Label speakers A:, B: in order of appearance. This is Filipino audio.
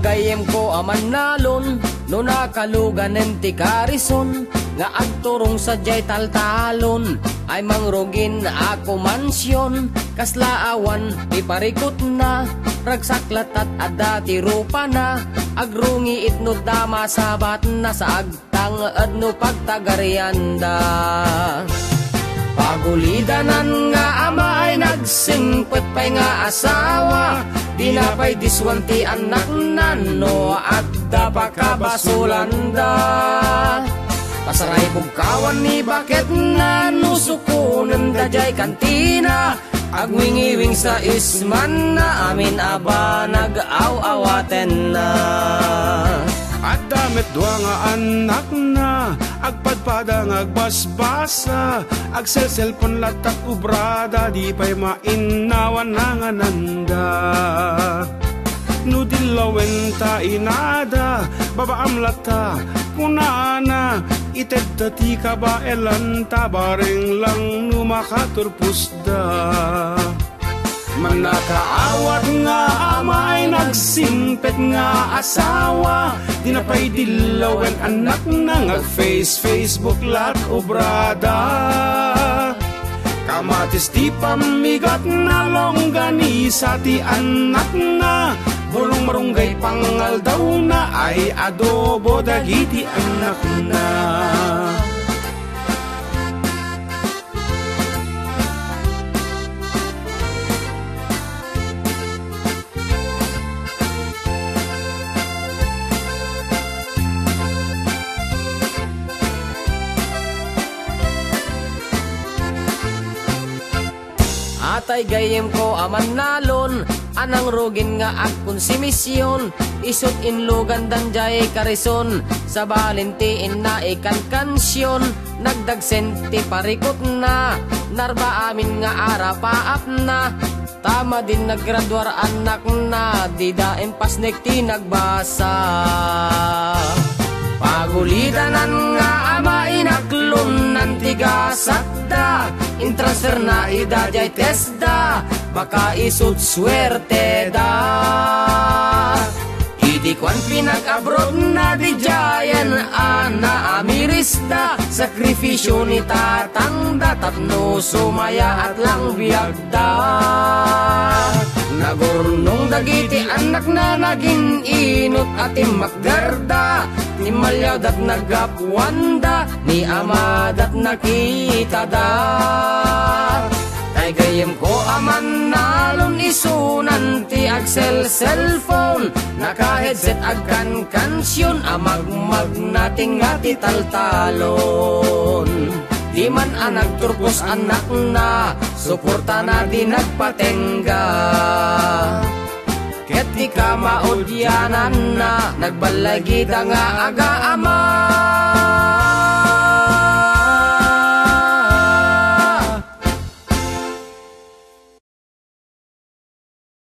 A: gayem ko aman nalon No nakalugan ng tikarison. Nga agturong sa jay taltalon Ay mangrugin ako mansyon. Kaslaawan iparikot na Ragsaklat at adati rupa na. Agrungi itno dama sabat na Sa agtang adno pagtagarianda. Pagulidanan nga ama ay nagsingpet pa'y nga asawa Di na pa'y diswanti anak nano At dapakabasulanda Pasaray bugkawan ni bakit na nusukunan da jay kantina Agwingiwing sa isman na amin aba nag-aw-awaten na.
B: At damit nga anak na Agpadpada agbasbasa Agselselpon latak ubrada. Di pa'y mainawan na nga nanda Nudilawen ta inada Babaam lata Punana. Ited dati ka ba elanta. Bareng lang numakaturpusda Manakaawat nga ama ay nagsimpet nga asawa Di na pa'y dilawen anak na nga face Facebook lat obrada Kamatis di pamigat na longganisa ti anak na. Bulong marunggay pangal daw na ay adobo dagiti anak na
A: Atay gayem ko aman nalon Anang rugin nga akon si misyon. Isot inlugan dan jay karison Sa balintiin na ikan kansyon. Nagdagsenti parikot na Narba amin nga ara paap na. Tama din naggraduar anak na Di daim pasnek ti nagbasa Pagulidanan nga ama inaklon ng tigasat da. Intransfer na idadjay tesda Baka isut swerte da. Idi kwan pinag-abroad na di jayan ana amiris da Sakripisyo ni tatang da Tapno sumaya at lang biyag da. Nagurnong dagiti anak na naging inot at magdarda Ni malyaw dat nagapwanda Ni ama dat nakita da Tay gayem ko aman nalon isunan ti Axel cellphone Naka headset agkan kansyon Amag mag nating ati taltalon Di man anak turpos anak na Suporta na di nagpatengga Ket di ka maudyanan na Nagbalagita nga aga ama